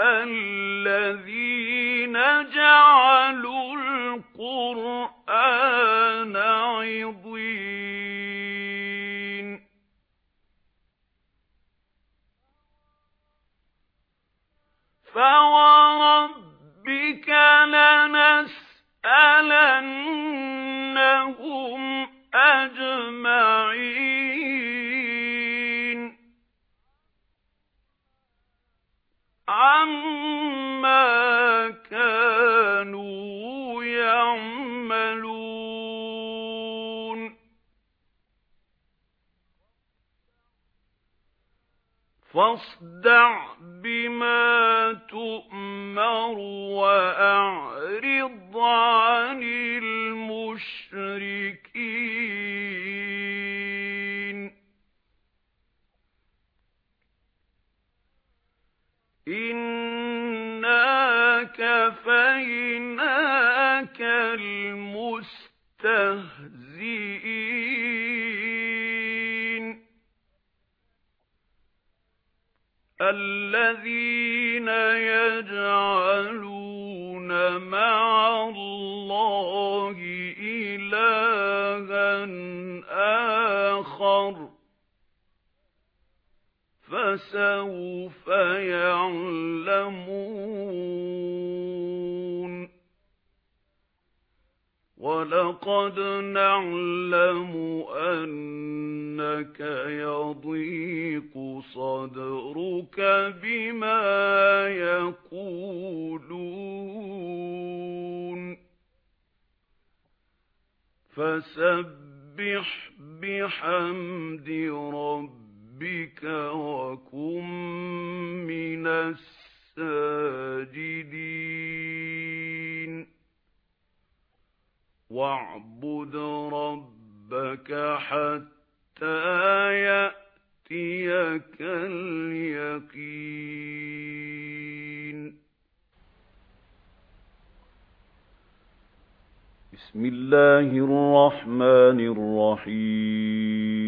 الذين جعلوا القرآن عضين. فوربك لنسألنهم أجمعين. عما كانوا يعملون فاصدع بما تؤمر وأعرض عن إنا كفيناك المستهزئين الذين يجعلون مع الله إلها آخر فسوف يعلمون. ولقد نعلم أنك يضيق صدرك بما يقولون. فسبح بحمد ربك وكن من الساجدين. واعبد ربك حتى يأتيك اليقين. بسم الله الرحمن الرحيم.